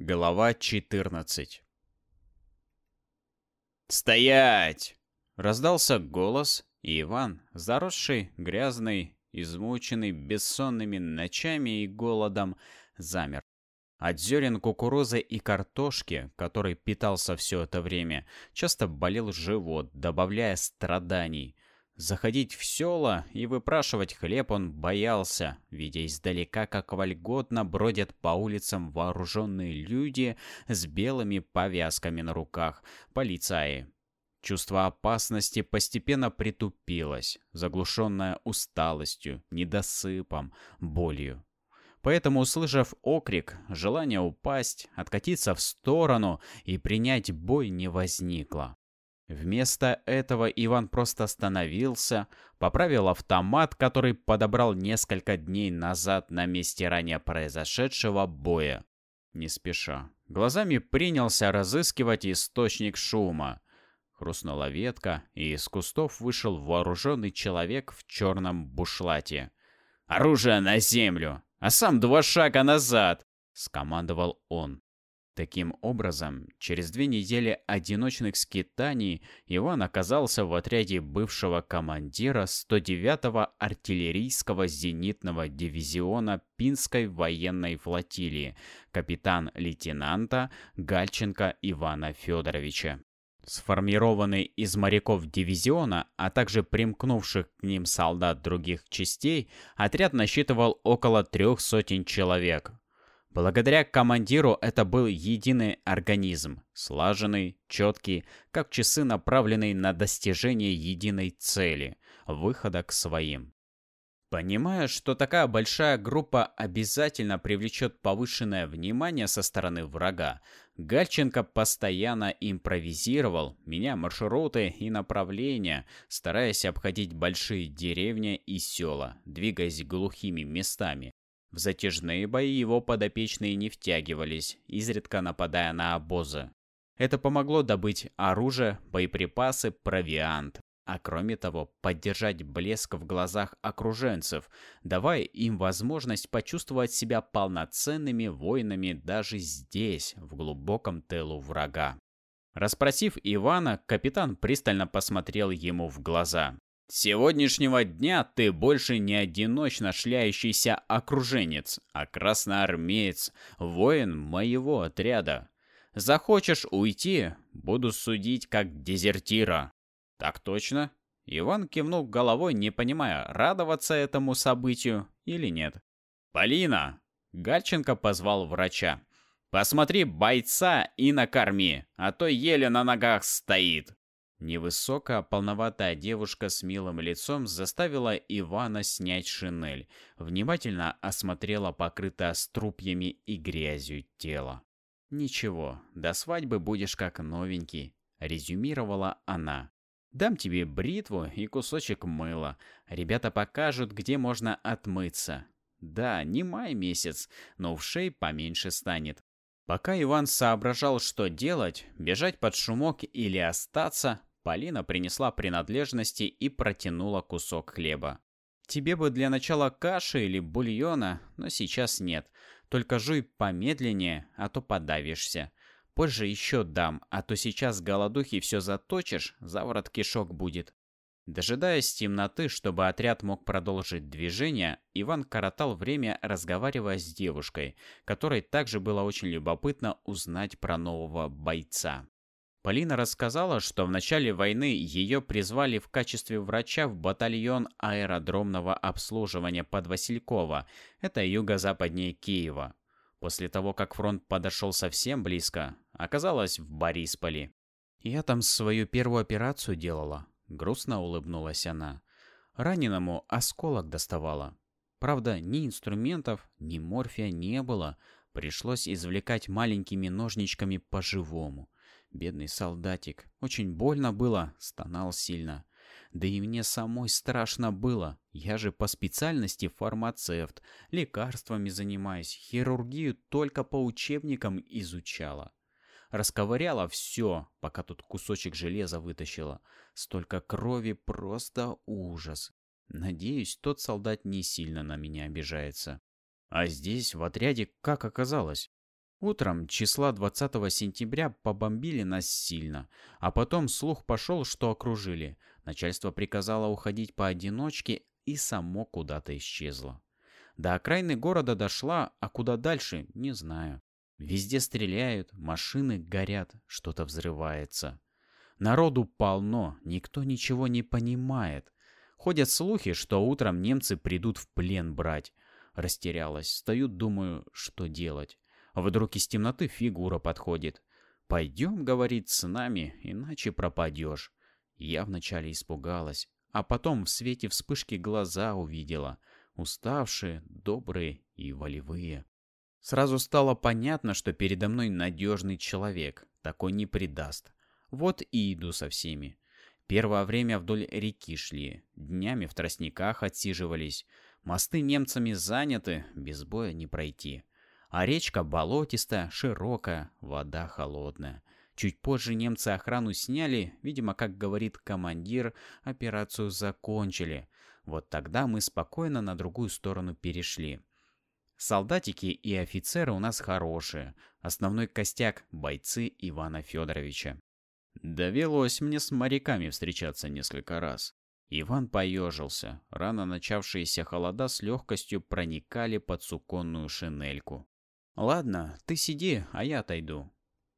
Глава 14 «Стоять!» — раздался голос, и Иван, заросший, грязный, измученный бессонными ночами и голодом, замер. От зерен кукурузы и картошки, который питался все это время, часто болел живот, добавляя страданий — Заходить в села и выпрашивать хлеб он боялся, видя издалека, как вольготно бродят по улицам вооруженные люди с белыми повязками на руках, полицаи. Чувство опасности постепенно притупилось, заглушенное усталостью, недосыпом, болью. Поэтому, услышав окрик, желание упасть, откатиться в сторону и принять бой не возникло. Вместо этого Иван просто остановился, поправил автомат, который подобрал несколько дней назад на месте ранее произошедшего боя. Не спеша. Глазами принялся разыскивать источник шума. Хрустнула ветка, и из кустов вышел вооруженный человек в черном бушлате. «Оружие на землю! А сам два шага назад!» — скомандовал он. Таким образом, через две недели одиночных скитаний Иван оказался в отряде бывшего командира 109-го артиллерийского зенитного дивизиона Пинской военной флотилии, капитан-лейтенанта Гальченко Ивана Федоровича. Сформированный из моряков дивизиона, а также примкнувших к ним солдат других частей, отряд насчитывал около трех сотен человек, Благодаря командиру это был единый организм, слаженный, четкий, как часы, направленные на достижение единой цели – выхода к своим. Понимая, что такая большая группа обязательно привлечет повышенное внимание со стороны врага, Гальченко постоянно импровизировал, меня маршруты и направления, стараясь обходить большие деревни и села, двигаясь глухими местами, в затяжные бои его подопечные не втягивались, изредка нападая на обозы. Это помогло добыть оружие, боеприпасы, провиант, а кроме того, поддержать блеск в глазах окруженцев, давая им возможность почувствовать себя полноценными воинами даже здесь, в глубоком тылу врага. Распросив Ивана, капитан пристально посмотрел ему в глаза. С сегодняшнего дня ты больше не одиночно шляющийся окруженец, а красноармеец, воин моего отряда. Захочешь уйти, буду судить как дезертира. Так точно? Иван кивнул головой, не понимая, радоваться этому событию или нет. «Полина!» — Гальченко позвал врача. «Посмотри бойца и накорми, а то еле на ногах стоит». Невысокая, полноватая девушка с милым лицом заставила Ивана снять шинель, внимательно осмотрела покрытое струпьями и грязью тело. «Ничего, до свадьбы будешь как новенький», — резюмировала она. «Дам тебе бритву и кусочек мыла. Ребята покажут, где можно отмыться. Да, не май месяц, но ушей поменьше станет. Пока Иван соображал, что делать, бежать под шумок или остаться, Полина принесла принадлежности и протянула кусок хлеба. «Тебе бы для начала каши или бульона, но сейчас нет. Только жуй помедленнее, а то подавишься. Позже еще дам, а то сейчас голодухи все заточишь, заворот кишок будет». Дожидаясь темноты, чтобы отряд мог продолжить движение, Иван коротал время, разговаривая с девушкой, которой также было очень любопытно узнать про нового бойца. Полина рассказала, что в начале войны ее призвали в качестве врача в батальон аэродромного обслуживания под Васильково, это юго-западнее Киева. После того, как фронт подошел совсем близко, оказалась в Борисполе. «Я там свою первую операцию делала», — грустно улыбнулась она. Раненому осколок доставала. Правда, ни инструментов, ни морфия не было. Пришлось извлекать маленькими ножничками по-живому. Бедный солдатик. Очень больно было, стонал сильно. Да и мне самой страшно было. Я же по специальности фармацевт. Лекарствами занимаюсь. Хирургию только по учебникам изучала. Расковыряла все, пока тут кусочек железа вытащила. Столько крови, просто ужас. Надеюсь, тот солдат не сильно на меня обижается. А здесь, в отряде, как оказалось? Утром числа 20 сентября побомбили нас сильно, а потом слух пошел, что окружили. Начальство приказало уходить поодиночке и само куда-то исчезло. До окраины города дошла, а куда дальше, не знаю. Везде стреляют, машины горят, что-то взрывается. Народу полно, никто ничего не понимает. Ходят слухи, что утром немцы придут в плен брать. Растерялась, стою, думаю, что делать. Вдруг из темноты фигура подходит. «Пойдем, — говорит, — с нами, иначе пропадешь». Я вначале испугалась, а потом в свете вспышки глаза увидела. Уставшие, добрые и волевые. Сразу стало понятно, что передо мной надежный человек, такой не предаст. Вот и иду со всеми. Первое время вдоль реки шли, днями в тростниках отсиживались. Мосты немцами заняты, без боя не пройти. А речка болотистая, широкая, вода холодная. Чуть позже немцы охрану сняли, видимо, как говорит командир, операцию закончили. Вот тогда мы спокойно на другую сторону перешли. Солдатики и офицеры у нас хорошие. Основной костяк – бойцы Ивана Федоровича. Довелось мне с моряками встречаться несколько раз. Иван поежился. Рано начавшиеся холода с легкостью проникали под суконную шинельку. «Ладно, ты сиди, а я отойду».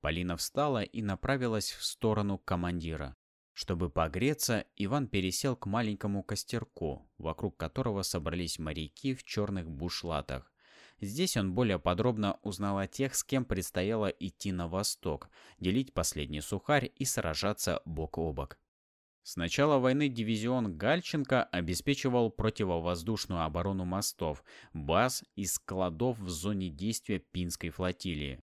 Полина встала и направилась в сторону командира. Чтобы погреться, Иван пересел к маленькому костерку, вокруг которого собрались моряки в черных бушлатах. Здесь он более подробно узнал о тех, с кем предстояло идти на восток, делить последний сухарь и сражаться бок о бок. С начала войны дивизион Гальченко обеспечивал противовоздушную оборону мостов, баз и складов в зоне действия Пинской флотилии.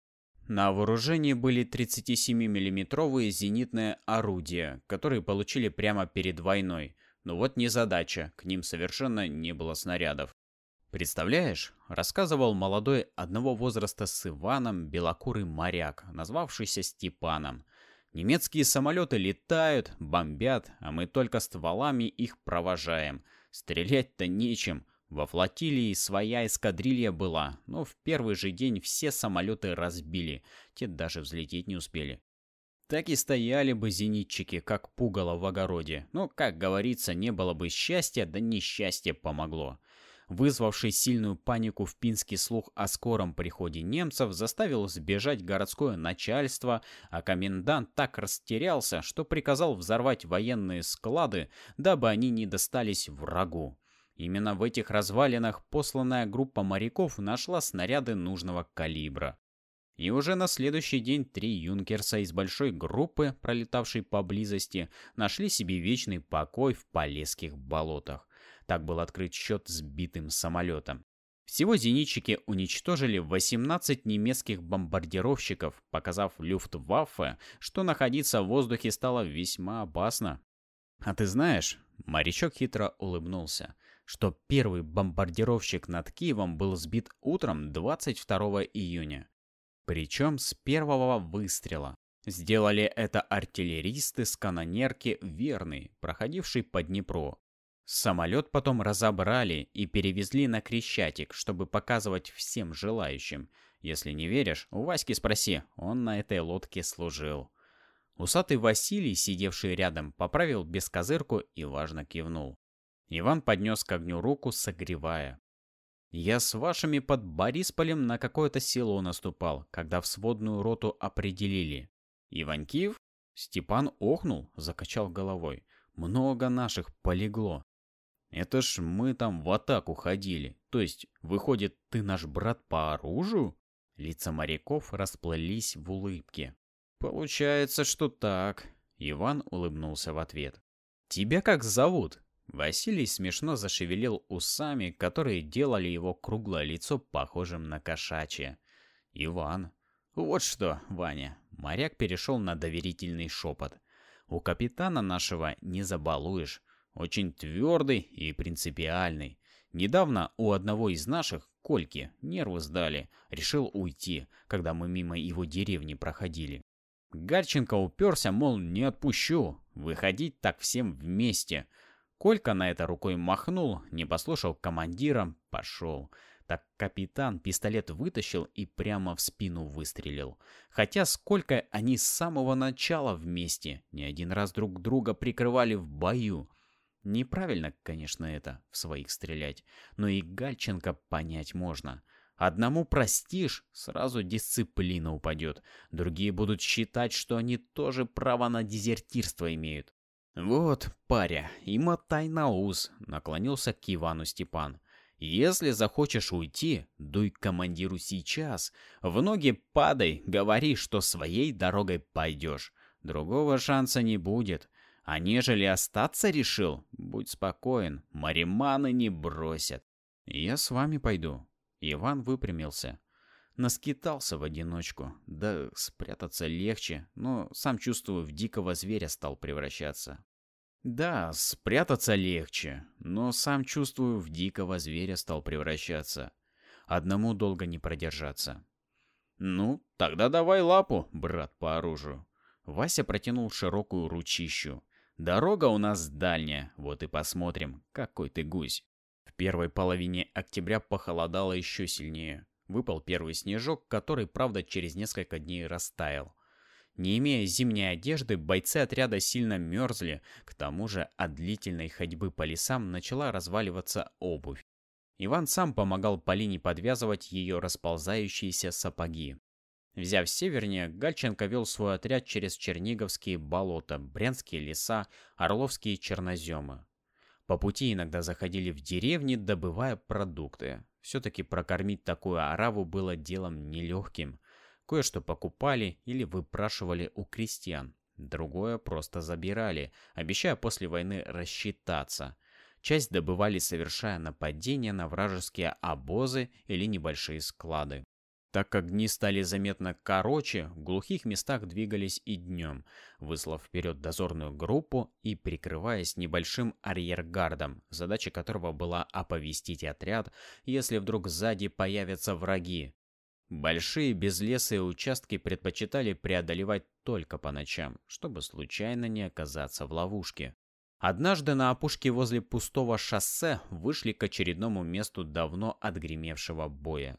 На вооружении были 37 миллиметровые зенитные орудия, которые получили прямо перед войной. Но вот незадача, к ним совершенно не было снарядов. «Представляешь?» — рассказывал молодой одного возраста с Иваном белокурый моряк, назвавшийся Степаном. «Немецкие самолеты летают, бомбят, а мы только стволами их провожаем. Стрелять-то нечем. Во флотилии своя эскадрилья была, но в первый же день все самолеты разбили, те даже взлететь не успели. Так и стояли бы зенитчики, как пугало в огороде. Но, как говорится, не было бы счастья, да несчастье помогло вызвавший сильную панику в Пинский слух о скором приходе немцев, заставил сбежать городское начальство, а комендант так растерялся, что приказал взорвать военные склады, дабы они не достались врагу. Именно в этих развалинах посланная группа моряков нашла снаряды нужного калибра. И уже на следующий день три юнкерса из большой группы, пролетавшей поблизости, нашли себе вечный покой в Полесских болотах. Так был открыт счет сбитым самолетом. Всего зенитчики уничтожили 18 немецких бомбардировщиков, показав Люфтваффе, что находиться в воздухе стало весьма опасно. А ты знаешь, морячок хитро улыбнулся, что первый бомбардировщик над Киевом был сбит утром 22 июня. Причем с первого выстрела. Сделали это артиллеристы с канонерки «Верный», проходившей по Днепру. Самолет потом разобрали и перевезли на Крещатик, чтобы показывать всем желающим. Если не веришь, у Васьки спроси, он на этой лодке служил. Усатый Василий, сидевший рядом, поправил бескозырку и важно кивнул. Иван поднес к огню руку, согревая. «Я с вашими под Борисполем на какое-то село наступал, когда в сводную роту определили. Иванькиев?» Степан охнул, закачал головой. «Много наших полегло. Это ж мы там в атаку ходили. То есть, выходит, ты наш брат по оружию? Лица моряков расплылись в улыбке. Получается, что так. Иван улыбнулся в ответ. Тебя как зовут? Василий смешно зашевелил усами, которые делали его круглое лицо похожим на кошачье. Иван. Вот что, Ваня. Моряк перешел на доверительный шепот. У капитана нашего не забалуешь. Очень твердый и принципиальный. Недавно у одного из наших, Кольки, нервы сдали. Решил уйти, когда мы мимо его деревни проходили. Гальченко уперся, мол, не отпущу. Выходить так всем вместе. Колька на это рукой махнул, не послушал командира, пошел. Так капитан пистолет вытащил и прямо в спину выстрелил. Хотя сколько они с самого начала вместе, не один раз друг друга прикрывали в бою. Неправильно, конечно, это, в своих стрелять, но и Гальченко понять можно. Одному простишь, сразу дисциплина упадет. Другие будут считать, что они тоже право на дезертирство имеют. «Вот, паря, и мотай на ус», — наклонился к Ивану Степан. «Если захочешь уйти, дуй к командиру сейчас. В ноги падай, говори, что своей дорогой пойдешь. Другого шанса не будет. А нежели остаться решил, будь спокоен, мариманы не бросят». «Я с вами пойду». Иван выпрямился. Наскитался в одиночку. Да спрятаться легче, но сам чувствую, в дикого зверя стал превращаться. Да, спрятаться легче, но сам чувствую, в дикого зверя стал превращаться. Одному долго не продержаться. Ну, тогда давай лапу, брат по оружию. Вася протянул широкую ручищу. Дорога у нас дальняя, вот и посмотрим, какой ты гусь. В первой половине октября похолодало еще сильнее. Выпал первый снежок, который, правда, через несколько дней растаял. Не имея зимней одежды, бойцы отряда сильно мерзли, к тому же от длительной ходьбы по лесам начала разваливаться обувь. Иван сам помогал Полине подвязывать ее расползающиеся сапоги. Взяв севернее, Гальченко вел свой отряд через Черниговские болота, Брянские леса, Орловские черноземы. По пути иногда заходили в деревни, добывая продукты. Все-таки прокормить такую ораву было делом нелегким. Кое-что покупали или выпрашивали у крестьян. Другое просто забирали, обещая после войны рассчитаться. Часть добывали, совершая нападения на вражеские обозы или небольшие склады. Так как дни стали заметно короче, в глухих местах двигались и днем, выслав вперед дозорную группу и прикрываясь небольшим арьергардом, задача которого была оповестить отряд, если вдруг сзади появятся враги. Большие безлесые участки предпочитали преодолевать только по ночам, чтобы случайно не оказаться в ловушке. Однажды на опушке возле пустого шоссе вышли к очередному месту давно отгремевшего боя.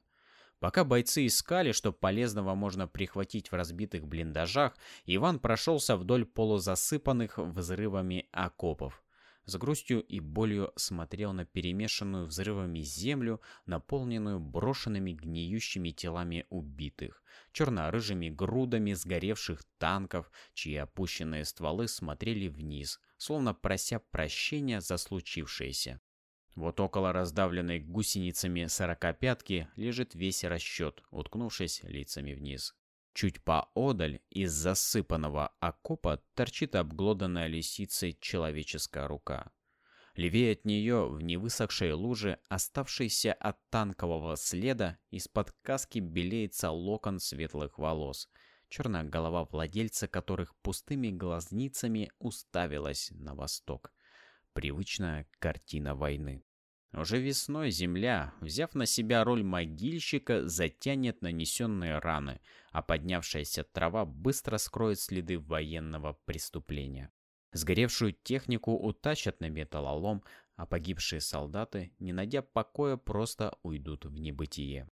Пока бойцы искали, что полезного можно прихватить в разбитых блиндажах, Иван прошелся вдоль полузасыпанных взрывами окопов. С грустью и болью смотрел на перемешанную взрывами землю, наполненную брошенными гниющими телами убитых, черно-рыжими грудами сгоревших танков, чьи опущенные стволы смотрели вниз, словно прося прощения за случившееся. Вот около раздавленной гусеницами сорокопятки лежит весь расчет, уткнувшись лицами вниз. Чуть поодаль из засыпанного окопа торчит обглоданная лисицей человеческая рука. Левее от нее, в невысохшей луже, оставшейся от танкового следа, из-под каски белеется локон светлых волос. Черная голова владельца, которых пустыми глазницами уставилась на восток. Привычная картина войны. Уже весной земля, взяв на себя роль могильщика, затянет нанесенные раны, а поднявшаяся трава быстро скроет следы военного преступления. Сгоревшую технику утащат на металлолом, а погибшие солдаты, не найдя покоя, просто уйдут в небытие.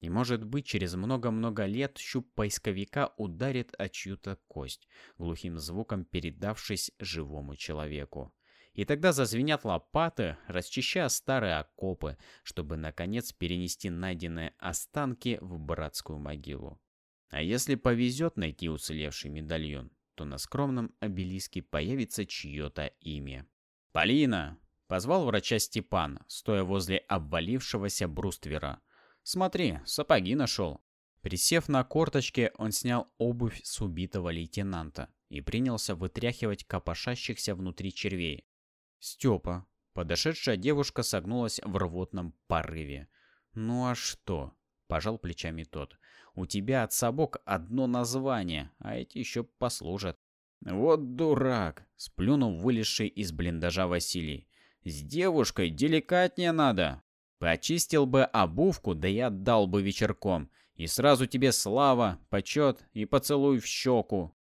И может быть, через много-много лет щуп поисковика ударит о чью-то кость, глухим звуком передавшись живому человеку. И тогда зазвенят лопаты, расчищая старые окопы, чтобы, наконец, перенести найденные останки в братскую могилу. А если повезет найти уцелевший медальон, то на скромном обелиске появится чье-то имя. «Полина!» — позвал врача Степан, стоя возле обвалившегося бруствера. «Смотри, сапоги нашел». Присев на корточке, он снял обувь с убитого лейтенанта и принялся вытряхивать копошащихся внутри червей. Степа. Подошедшая девушка согнулась в рвотном порыве. «Ну а что?» – пожал плечами тот. «У тебя от собак одно название, а эти еще послужат». «Вот дурак!» – сплюнул вылезший из блиндажа Василий. «С девушкой деликатнее надо. Почистил бы обувку, да и отдал бы вечерком. И сразу тебе слава, почет и поцелуй в щеку.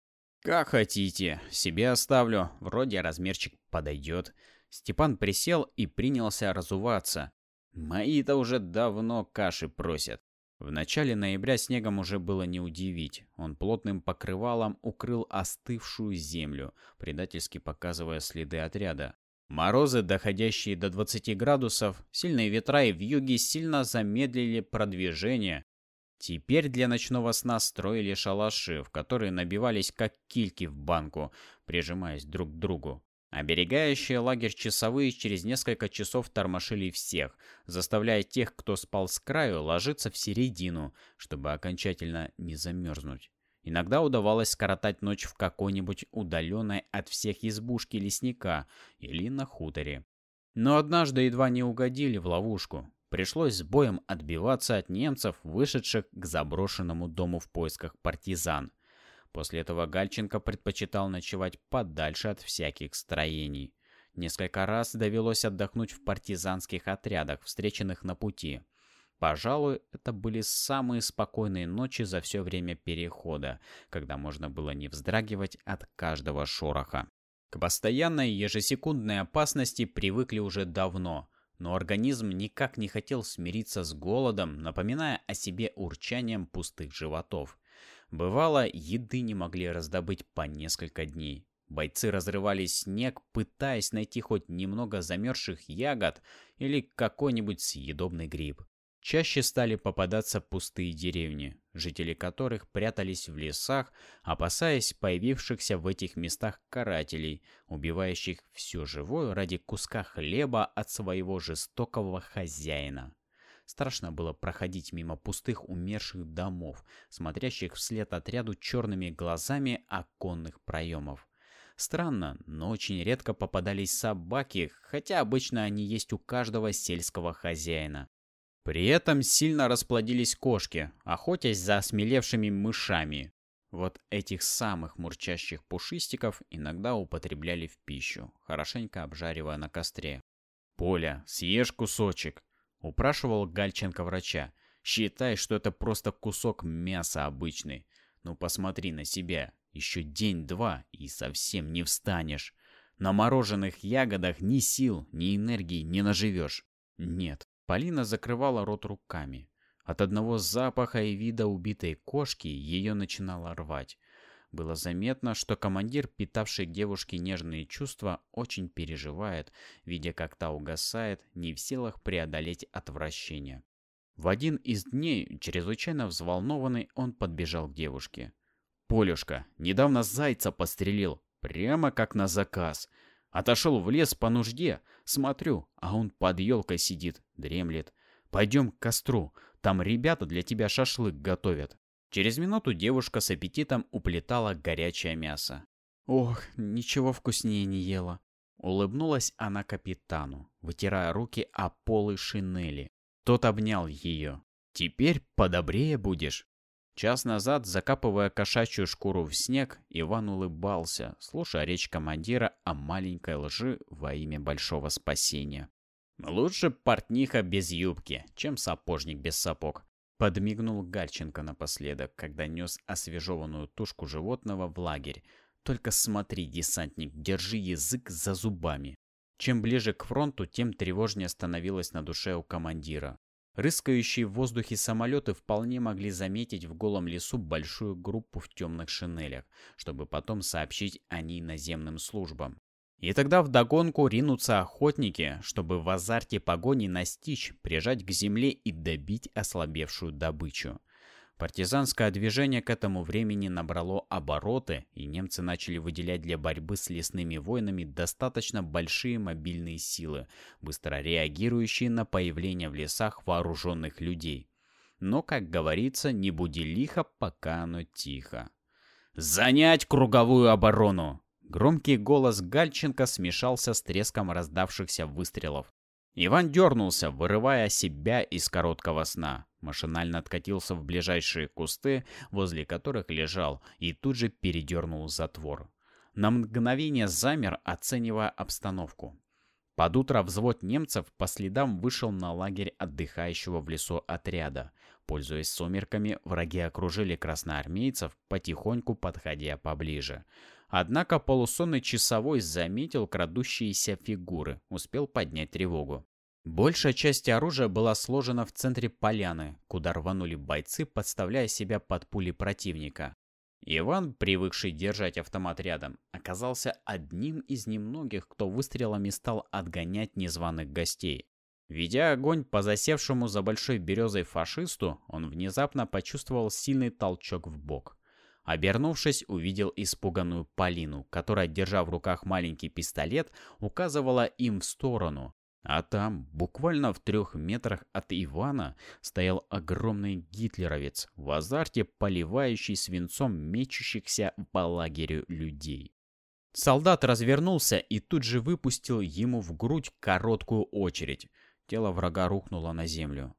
«Как хотите. Себе оставлю. Вроде размерчик подойдет». Степан присел и принялся разуваться. Мои-то уже давно каши просят. В начале ноября снегом уже было не удивить. Он плотным покрывалом укрыл остывшую землю, предательски показывая следы отряда. Морозы, доходящие до 20 градусов, сильные ветра и вьюги сильно замедлили продвижение. Теперь для ночного сна строили шалаши, в которые набивались как кильки в банку, прижимаясь друг к другу. Оберегающие лагерь часовые через несколько часов тормошили всех, заставляя тех, кто спал с краю, ложиться в середину, чтобы окончательно не замерзнуть. Иногда удавалось скоротать ночь в какой-нибудь удаленной от всех избушке лесника или на хуторе. Но однажды едва не угодили в ловушку. Пришлось с боем отбиваться от немцев, вышедших к заброшенному дому в поисках партизан. После этого Гальченко предпочитал ночевать подальше от всяких строений. Несколько раз довелось отдохнуть в партизанских отрядах, встреченных на пути. Пожалуй, это были самые спокойные ночи за все время перехода, когда можно было не вздрагивать от каждого шороха. К постоянной ежесекундной опасности привыкли уже давно, но организм никак не хотел смириться с голодом, напоминая о себе урчанием пустых животов. Бывало, еды не могли раздобыть по несколько дней. Бойцы разрывали снег, пытаясь найти хоть немного замерзших ягод или какой-нибудь съедобный гриб. Чаще стали попадаться пустые деревни, жители которых прятались в лесах, опасаясь появившихся в этих местах карателей, убивающих все живое ради куска хлеба от своего жестокого хозяина. Страшно было проходить мимо пустых умерших домов, смотрящих вслед отряду черными глазами оконных проемов. Странно, но очень редко попадались собаки, хотя обычно они есть у каждого сельского хозяина. При этом сильно расплодились кошки, охотясь за осмелевшими мышами. Вот этих самых мурчащих пушистиков иногда употребляли в пищу, хорошенько обжаривая на костре. «Поля, съешь кусочек!» Упрашивал Гальченко врача. Считай, что это просто кусок мяса обычный. Ну посмотри на себя. Еще день-два и совсем не встанешь. На мороженых ягодах ни сил, ни энергии не наживешь. Нет, Полина закрывала рот руками. От одного запаха и вида убитой кошки ее начинало рвать. Было заметно, что командир, питавший девушке нежные чувства, очень переживает, видя, как та угасает, не в силах преодолеть отвращение. В один из дней, чрезвычайно взволнованный, он подбежал к девушке. «Полюшка, недавно зайца пострелил, прямо как на заказ. Отошел в лес по нужде, смотрю, а он под елкой сидит, дремлет. Пойдем к костру, там ребята для тебя шашлык готовят». Через минуту девушка с аппетитом уплетала горячее мясо. «Ох, ничего вкуснее не ела». Улыбнулась она капитану, вытирая руки о полы шинели. Тот обнял ее. «Теперь подобрее будешь». Час назад, закапывая кошачью шкуру в снег, Иван улыбался, слушая речь командира о маленькой лжи во имя большого спасения. «Лучше портниха без юбки, чем сапожник без сапог», Подмигнул Гальченко напоследок, когда нес освежеванную тушку животного в лагерь. «Только смотри, десантник, держи язык за зубами». Чем ближе к фронту, тем тревожнее становилось на душе у командира. Рыскающие в воздухе самолеты вполне могли заметить в голом лесу большую группу в темных шинелях, чтобы потом сообщить о ней наземным службам. И тогда вдогонку ринутся охотники, чтобы в азарте погони настичь, прижать к земле и добить ослабевшую добычу. Партизанское движение к этому времени набрало обороты, и немцы начали выделять для борьбы с лесными войнами достаточно большие мобильные силы, быстро реагирующие на появление в лесах вооруженных людей. Но, как говорится, не буди лихо, пока оно тихо. «Занять круговую оборону!» Громкий голос Гальченко смешался с треском раздавшихся выстрелов. Иван дернулся, вырывая себя из короткого сна. Машинально откатился в ближайшие кусты, возле которых лежал, и тут же передернул затвор. На мгновение замер, оценивая обстановку. Под утро взвод немцев по следам вышел на лагерь отдыхающего в лесу отряда. Пользуясь сумерками, враги окружили красноармейцев, потихоньку подходя поближе. Однако полусонный часовой заметил крадущиеся фигуры, успел поднять тревогу. Большая часть оружия была сложена в центре поляны, куда рванули бойцы, подставляя себя под пули противника. Иван, привыкший держать автомат рядом, оказался одним из немногих, кто выстрелами стал отгонять незваных гостей. Ведя огонь по засевшему за большой березой фашисту, он внезапно почувствовал сильный толчок в бок. Обернувшись, увидел испуганную Полину, которая, держа в руках маленький пистолет, указывала им в сторону. А там, буквально в трех метрах от Ивана, стоял огромный гитлеровец, в азарте поливающий свинцом мечущихся по лагерю людей. Солдат развернулся и тут же выпустил ему в грудь короткую очередь. Тело врага рухнуло на землю.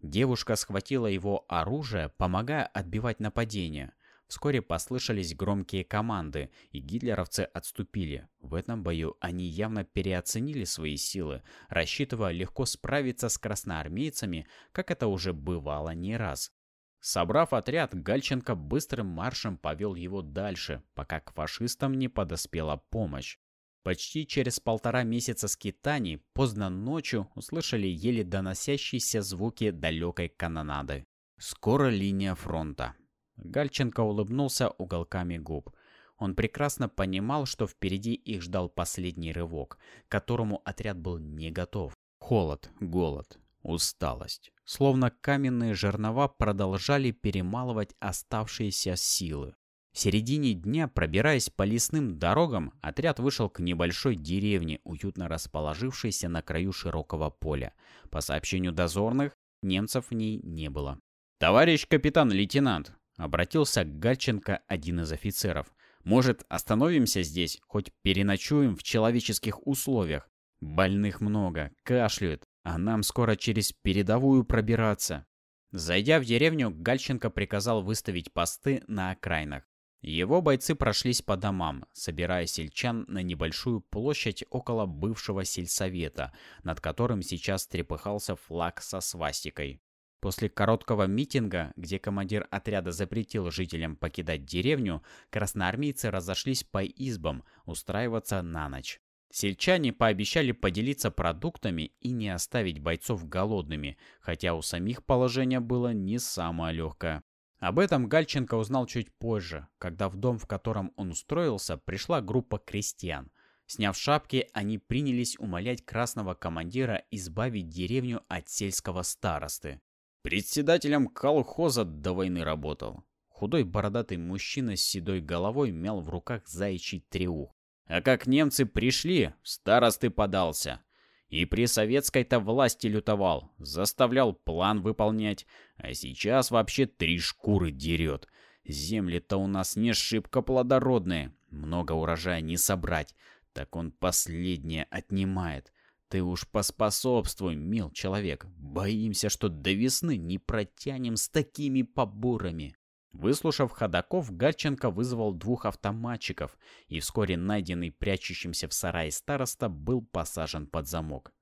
Девушка схватила его оружие, помогая отбивать нападение. Вскоре послышались громкие команды, и гитлеровцы отступили. В этом бою они явно переоценили свои силы, рассчитывая легко справиться с красноармейцами, как это уже бывало не раз. Собрав отряд, Гальченко быстрым маршем повел его дальше, пока к фашистам не подоспела помощь. Почти через полтора месяца скитаний, поздно ночью, услышали еле доносящиеся звуки далекой канонады. Скоро линия фронта. Гальченко улыбнулся уголками губ. Он прекрасно понимал, что впереди их ждал последний рывок, которому отряд был не готов. Холод, голод, усталость. Словно каменные жернова продолжали перемалывать оставшиеся силы. В середине дня, пробираясь по лесным дорогам, отряд вышел к небольшой деревне, уютно расположившейся на краю широкого поля. По сообщению дозорных, немцев в ней не было. «Товарищ капитан-лейтенант!» Обратился к Гальченко один из офицеров. «Может, остановимся здесь, хоть переночуем в человеческих условиях? Больных много, кашляют, а нам скоро через передовую пробираться». Зайдя в деревню, Гальченко приказал выставить посты на окраинах. Его бойцы прошлись по домам, собирая сельчан на небольшую площадь около бывшего сельсовета, над которым сейчас трепыхался флаг со свастикой. После короткого митинга, где командир отряда запретил жителям покидать деревню, красноармейцы разошлись по избам устраиваться на ночь. Сельчане пообещали поделиться продуктами и не оставить бойцов голодными, хотя у самих положение было не самое легкое. Об этом Гальченко узнал чуть позже, когда в дом, в котором он устроился, пришла группа крестьян. Сняв шапки, они принялись умолять красного командира избавить деревню от сельского старосты. Председателем колхоза до войны работал. Худой бородатый мужчина с седой головой мял в руках заячий треух. А как немцы пришли, старосты подался. И при советской-то власти лютовал, заставлял план выполнять, а сейчас вообще три шкуры дерет. Земли-то у нас не шибко плодородные, много урожая не собрать, так он последнее отнимает. Ты уж поспособствуй, мил человек. Боимся, что до весны не протянем с такими поборами. Выслушав ходаков, Гальченко вызвал двух автоматчиков, и вскоре найденный прячущимся в сарае староста был посажен под замок.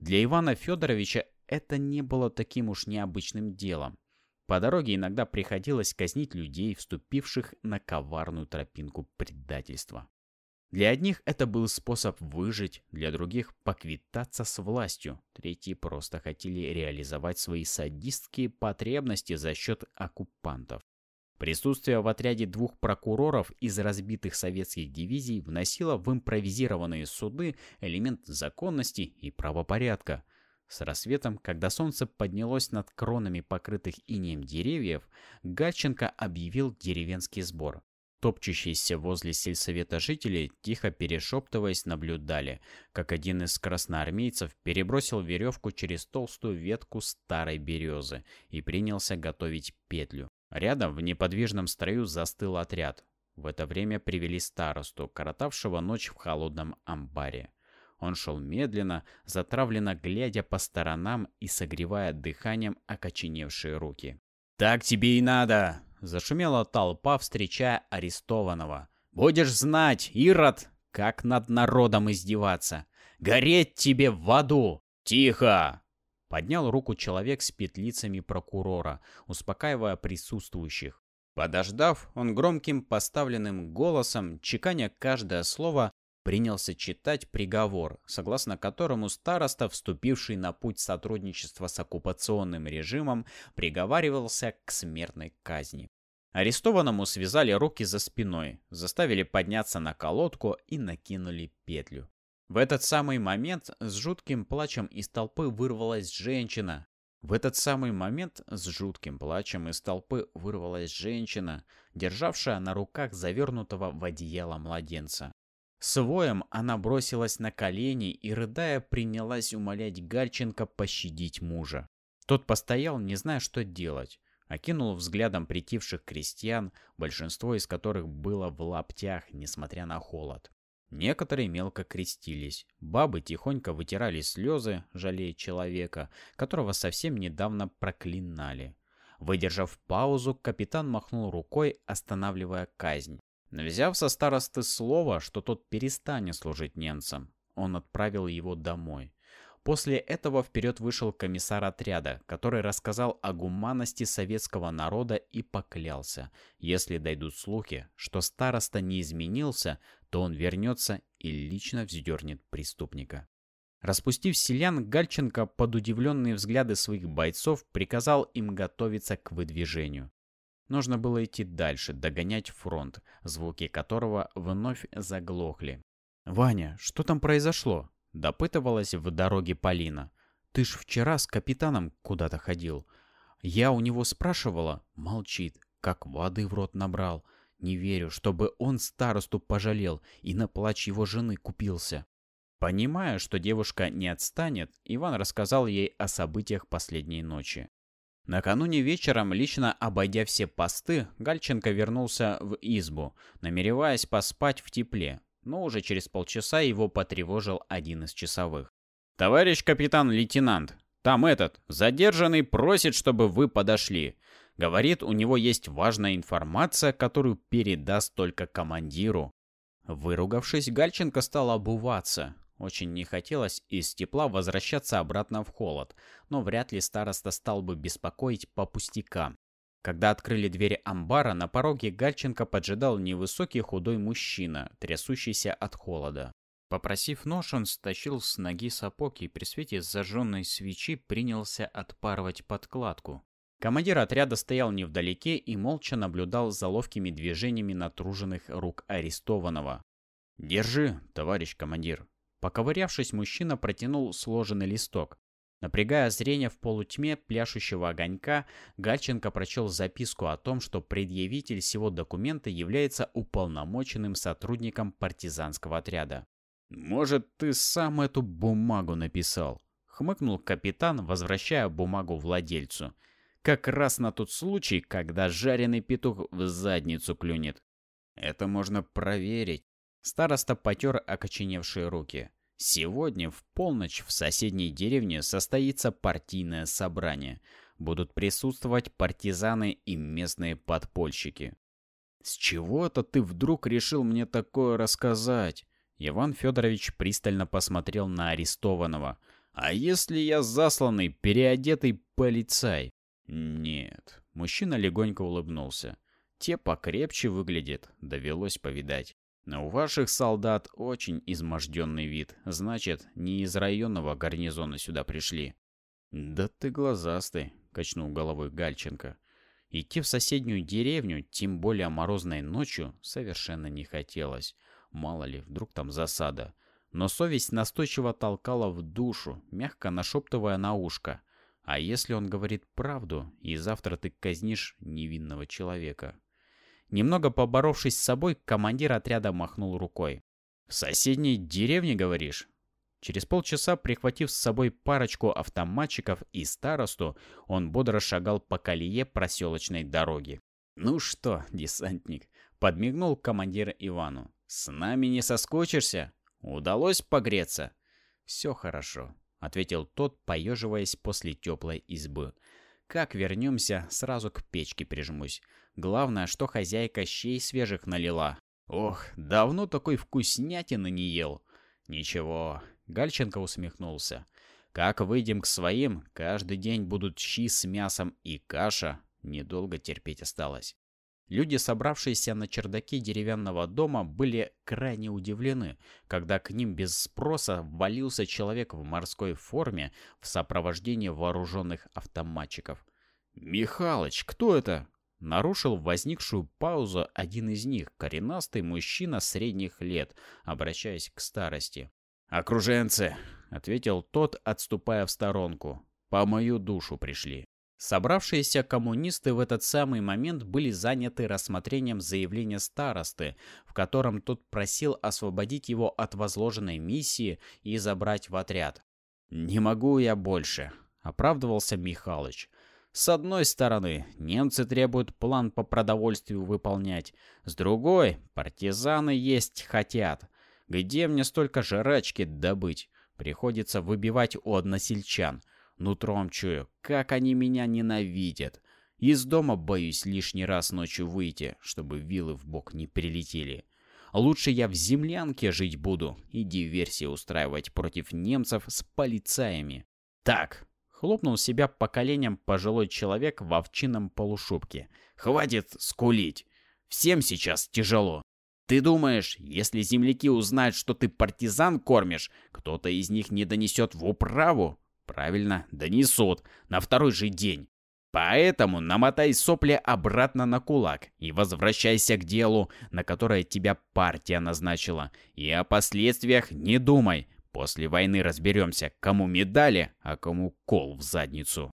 Для Ивана Федоровича это не было таким уж необычным делом. По дороге иногда приходилось казнить людей, вступивших на коварную тропинку предательства. Для одних это был способ выжить, для других – поквитаться с властью, третьи просто хотели реализовать свои садистские потребности за счет оккупантов. Присутствие в отряде двух прокуроров из разбитых советских дивизий вносило в импровизированные суды элемент законности и правопорядка. С рассветом, когда солнце поднялось над кронами покрытых инеем деревьев, Гальченко объявил деревенский сбор. Топчущиеся возле сельсовета жители, тихо перешептываясь, наблюдали, как один из красноармейцев перебросил веревку через толстую ветку старой березы и принялся готовить петлю. Рядом в неподвижном строю застыл отряд. В это время привели старосту, коротавшего ночь в холодном амбаре. Он шел медленно, затравленно глядя по сторонам и согревая дыханием окоченевшие руки. «Так тебе и надо!» Зашумела толпа, встречая арестованного. «Будешь знать, Ирод, как над народом издеваться! Гореть тебе в аду! Тихо!» Поднял руку человек с петлицами прокурора, успокаивая присутствующих. Подождав, он громким поставленным голосом, чеканя каждое слово, принялся читать приговор, согласно которому староста, вступивший на путь сотрудничества с оккупационным режимом, приговаривался к смертной казни. Арестованному связали руки за спиной, заставили подняться на колодку и накинули петлю. В этот самый момент с жутким плачем из толпы вырвалась женщина. В этот самый момент с жутким плачем из толпы вырвалась женщина, державшая на руках завернутого в одеяло младенца. С воем она бросилась на колени и, рыдая, принялась умолять Гальченко пощадить мужа. Тот постоял, не зная, что делать. Окинул взглядом притивших крестьян, большинство из которых было в лаптях, несмотря на холод. Некоторые мелко крестились. Бабы тихонько вытирали слезы, жалея человека, которого совсем недавно проклинали. Выдержав паузу, капитан махнул рукой, останавливая казнь. Взяв со старосты слово, что тот перестанет служить немцам, он отправил его домой. После этого вперед вышел комиссар отряда, который рассказал о гуманности советского народа и поклялся, если дойдут слухи, что староста не изменился, то он вернется и лично вздернет преступника. Распустив селян, Гальченко под удивленные взгляды своих бойцов приказал им готовиться к выдвижению. Нужно было идти дальше, догонять фронт, звуки которого вновь заглохли. «Ваня, что там произошло?» Допытывалась в дороге Полина. «Ты ж вчера с капитаном куда-то ходил. Я у него спрашивала, молчит, как воды в рот набрал. Не верю, чтобы он старосту пожалел и на плач его жены купился». Понимая, что девушка не отстанет, Иван рассказал ей о событиях последней ночи. Накануне вечером, лично обойдя все посты, Гальченко вернулся в избу, намереваясь поспать в тепле, но уже через полчаса его потревожил один из часовых. «Товарищ капитан-лейтенант, там этот, задержанный, просит, чтобы вы подошли. Говорит, у него есть важная информация, которую передаст только командиру». Выругавшись, Гальченко стал обуваться. Очень не хотелось из тепла возвращаться обратно в холод, но вряд ли староста стал бы беспокоить по пустякам. Когда открыли двери амбара, на пороге Гальченко поджидал невысокий худой мужчина, трясущийся от холода. Попросив нож, он стащил с ноги сапог и при свете зажженной свечи принялся отпарывать подкладку. Командир отряда стоял невдалеке и молча наблюдал за ловкими движениями натруженных рук арестованного. «Держи, товарищ командир». Поковырявшись, мужчина протянул сложенный листок. Напрягая зрение в полутьме пляшущего огонька, Гальченко прочел записку о том, что предъявитель всего документа является уполномоченным сотрудником партизанского отряда. «Может, ты сам эту бумагу написал?» — хмыкнул капитан, возвращая бумагу владельцу. «Как раз на тот случай, когда жареный петух в задницу клюнет. Это можно проверить». Староста потер окоченевшие руки. Сегодня в полночь в соседней деревне состоится партийное собрание. Будут присутствовать партизаны и местные подпольщики. «С чего это ты вдруг решил мне такое рассказать?» Иван Федорович пристально посмотрел на арестованного. «А если я засланный, переодетый полицай?» «Нет». Мужчина легонько улыбнулся. «Те покрепче выглядят, довелось повидать». У ваших солдат очень изможденный вид. Значит, не из районного гарнизона сюда пришли. Да ты глазастый, качнул головой Гальченко. Идти в соседнюю деревню, тем более морозной ночью, совершенно не хотелось. Мало ли, вдруг там засада. Но совесть настойчиво толкала в душу, мягко нашептывая на ушко. А если он говорит правду, и завтра ты казнишь невинного человека? Немного поборовшись с собой, командир отряда махнул рукой. «В соседней деревне, говоришь?» Через полчаса, прихватив с собой парочку автоматчиков и старосту, он бодро шагал по колее проселочной дороги. «Ну что, десантник?» — подмигнул командир Ивану. «С нами не соскучишься? Удалось погреться?» «Все хорошо», — ответил тот, поеживаясь после теплой избы. «Как вернемся, сразу к печке прижмусь. Главное, что хозяйка щей свежих налила. Ох, давно такой вкуснятины не ел. Ничего, Гальченко усмехнулся. Как выйдем к своим, каждый день будут щи с мясом и каша. Недолго терпеть осталось. Люди, собравшиеся на чердаке деревянного дома, были крайне удивлены, когда к ним без спроса ввалился человек в морской форме в сопровождении вооруженных автоматчиков. «Михалыч, кто это?» Нарушил возникшую паузу один из них, коренастый мужчина средних лет, обращаясь к старости. «Окруженцы!» — ответил тот, отступая в сторонку. «По мою душу пришли». Собравшиеся коммунисты в этот самый момент были заняты рассмотрением заявления старосты, в котором тот просил освободить его от возложенной миссии и забрать в отряд. «Не могу я больше», — оправдывался Михалыч. «С одной стороны, немцы требуют план по продовольствию выполнять, с другой, партизаны есть хотят. Где мне столько жрачки добыть? Приходится выбивать у односельчан». Нутром чую, как они меня ненавидят. Из дома боюсь лишний раз ночью выйти, чтобы вилы в бок не прилетели. Лучше я в землянке жить буду и диверсии устраивать против немцев с полицаями. Так, хлопнул себя по коленям пожилой человек в овчинном полушубке. Хватит скулить. Всем сейчас тяжело. Ты думаешь, если земляки узнают, что ты партизан кормишь, кто-то из них не донесет в управу? Правильно, донесут. На второй же день. Поэтому намотай сопли обратно на кулак и возвращайся к делу, на которое тебя партия назначила. И о последствиях не думай. После войны разберемся, кому медали, а кому кол в задницу.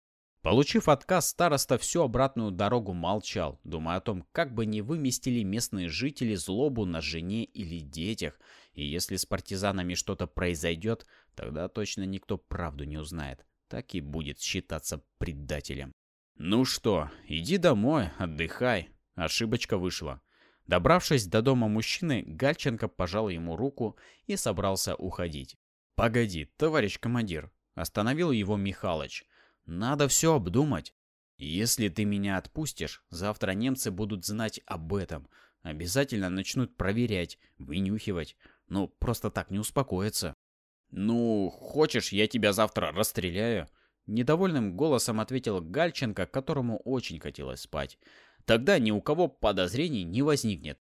Получив отказ, староста всю обратную дорогу молчал, думая о том, как бы не выместили местные жители злобу на жене или детях, и если с партизанами что-то произойдет, тогда точно никто правду не узнает, так и будет считаться предателем. «Ну что, иди домой, отдыхай», ошибочка вышла. Добравшись до дома мужчины, Гальченко пожал ему руку и собрался уходить. «Погоди, товарищ командир», — остановил его Михалыч. Надо все обдумать. Если ты меня отпустишь, завтра немцы будут знать об этом. Обязательно начнут проверять, вынюхивать. Ну, просто так не успокоятся. Ну, хочешь, я тебя завтра расстреляю? Недовольным голосом ответил Гальченко, которому очень хотелось спать. Тогда ни у кого подозрений не возникнет.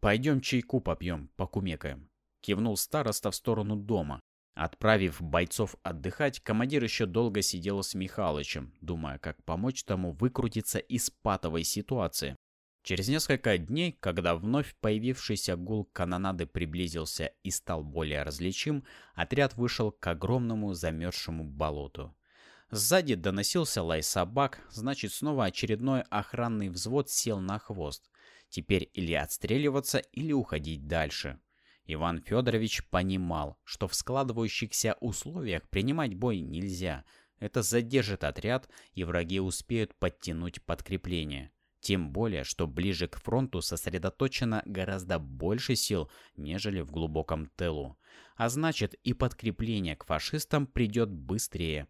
Пойдем чайку попьем, покумекаем. Кивнул староста в сторону дома. Отправив бойцов отдыхать, командир еще долго сидел с Михалычем, думая, как помочь тому выкрутиться из патовой ситуации. Через несколько дней, когда вновь появившийся гул канонады приблизился и стал более различим, отряд вышел к огромному замерзшему болоту. Сзади доносился лай собак, значит снова очередной охранный взвод сел на хвост. Теперь или отстреливаться, или уходить дальше. Иван Федорович понимал, что в складывающихся условиях принимать бой нельзя. Это задержит отряд, и враги успеют подтянуть подкрепление. Тем более, что ближе к фронту сосредоточено гораздо больше сил, нежели в глубоком тылу. А значит, и подкрепление к фашистам придет быстрее.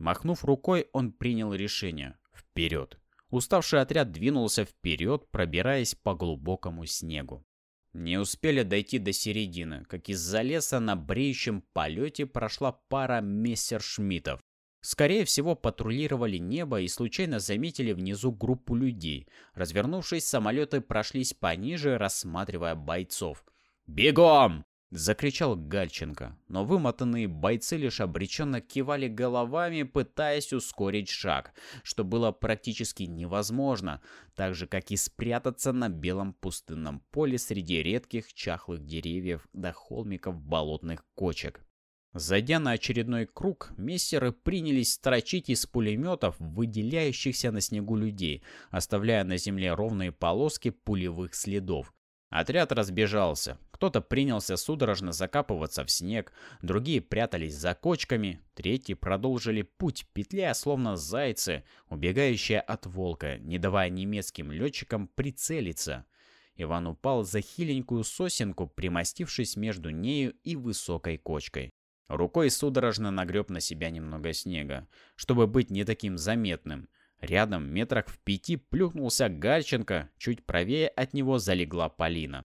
Махнув рукой, он принял решение. Вперед! Уставший отряд двинулся вперед, пробираясь по глубокому снегу. Не успели дойти до середины, как из-за леса на бреющем полете прошла пара мессершмиттов. Скорее всего, патрулировали небо и случайно заметили внизу группу людей. Развернувшись, самолеты прошлись пониже, рассматривая бойцов. «Бегом!» — закричал Гальченко, но вымотанные бойцы лишь обреченно кивали головами, пытаясь ускорить шаг, что было практически невозможно, так же, как и спрятаться на белом пустынном поле среди редких чахлых деревьев до холмиков болотных кочек. Зайдя на очередной круг, мессеры принялись строчить из пулеметов выделяющихся на снегу людей, оставляя на земле ровные полоски пулевых следов. Отряд разбежался. Кто-то принялся судорожно закапываться в снег, другие прятались за кочками, третьи продолжили путь, петляя словно зайцы, убегающие от волка, не давая немецким летчикам прицелиться. Иван упал за хиленькую сосенку, примостившись между нею и высокой кочкой. Рукой судорожно нагреб на себя немного снега, чтобы быть не таким заметным – Рядом, метрах в пяти, плюхнулся Гальченко, чуть правее от него залегла Полина.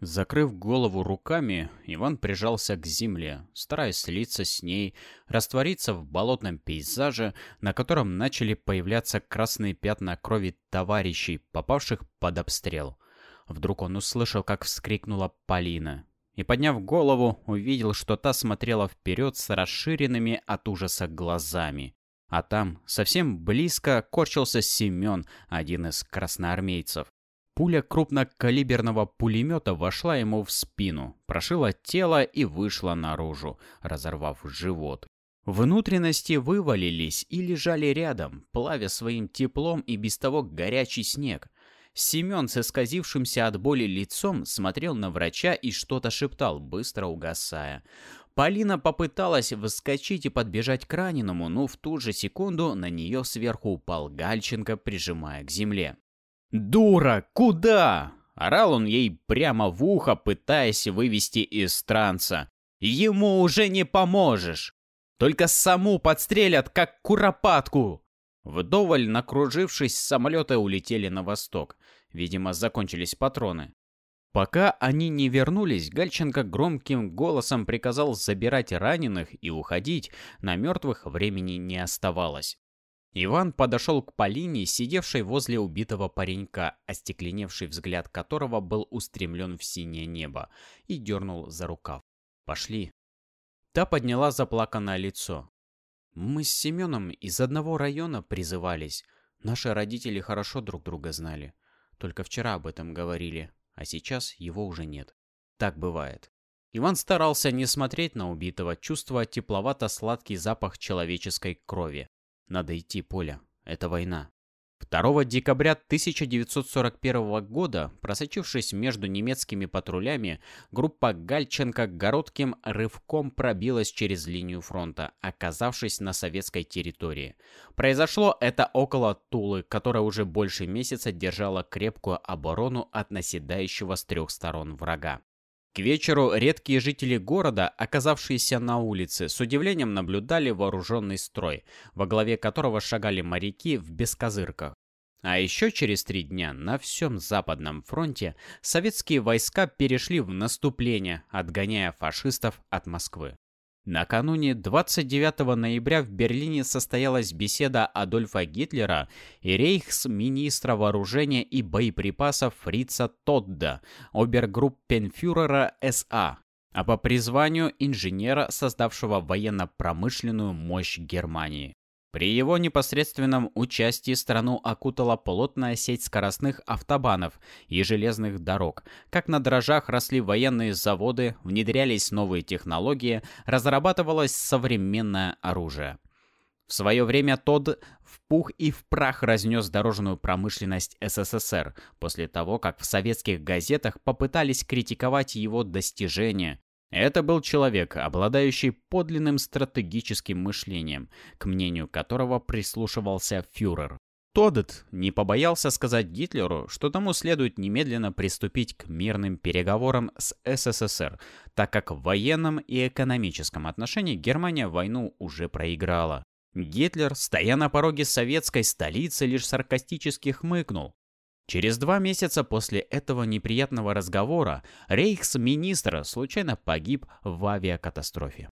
Закрыв голову руками, Иван прижался к земле, стараясь слиться с ней, раствориться в болотном пейзаже, на котором начали появляться красные пятна крови товарищей, попавших под обстрел. Вдруг он услышал, как вскрикнула Полина, и, подняв голову, увидел, что та смотрела вперед с расширенными от ужаса глазами. А там, совсем близко, корчился Семен, один из красноармейцев. Пуля крупнокалиберного пулемета вошла ему в спину, прошила тело и вышла наружу, разорвав живот. Внутренности вывалились и лежали рядом, плавя своим теплом и без того горячий снег. Семен с исказившимся от боли лицом смотрел на врача и что-то шептал, быстро угасая. Полина попыталась выскочить и подбежать к раненому, но в ту же секунду на нее сверху упал Гальченко, прижимая к земле. «Дура, куда?» — орал он ей прямо в ухо, пытаясь вывести из транса. «Ему уже не поможешь! Только саму подстрелят, как куропатку!» Вдоволь накружившись, самолеты улетели на восток. Видимо, закончились патроны. Пока они не вернулись, Гальченко громким голосом приказал забирать раненых и уходить, на мертвых времени не оставалось. Иван подошел к Полине, сидевшей возле убитого паренька, остекленевший взгляд которого был устремлен в синее небо, и дернул за рукав. «Пошли». Та подняла заплаканное лицо. «Мы с Семеном из одного района призывались. Наши родители хорошо друг друга знали. Только вчера об этом говорили, а сейчас его уже нет. Так бывает. Иван старался не смотреть на убитого, чувствуя тепловато-сладкий запах человеческой крови. Надо идти, Поля. Это война. 2 декабря 1941 года, просочившись между немецкими патрулями, группа Гальченко коротким рывком пробилась через линию фронта, оказавшись на советской территории. Произошло это около Тулы, которая уже больше месяца держала крепкую оборону от наседающего с трех сторон врага. К вечеру редкие жители города, оказавшиеся на улице, с удивлением наблюдали вооруженный строй, во главе которого шагали моряки в бескозырках. А еще через три дня на всем Западном фронте советские войска перешли в наступление, отгоняя фашистов от Москвы. Накануне 29 ноября в Берлине состоялась беседа Адольфа Гитлера и рейхсминистра вооружения и боеприпасов Фрица Тодда, обергруппенфюрера СА, а по призванию инженера, создавшего военно-промышленную мощь Германии. При его непосредственном участии страну окутала плотная сеть скоростных автобанов и железных дорог. Как на дрожжах росли военные заводы, внедрялись новые технологии, разрабатывалось современное оружие. В свое время Тод в пух и в прах разнес дорожную промышленность СССР после того, как в советских газетах попытались критиковать его достижения, это был человек, обладающий подлинным стратегическим мышлением, к мнению которого прислушивался фюрер. Тодет не побоялся сказать Гитлеру, что тому следует немедленно приступить к мирным переговорам с СССР, так как в военном и экономическом отношении Германия войну уже проиграла. Гитлер, стоя на пороге советской столицы, лишь саркастически хмыкнул. Через два месяца после этого неприятного разговора рейхсминистр случайно погиб в авиакатастрофе.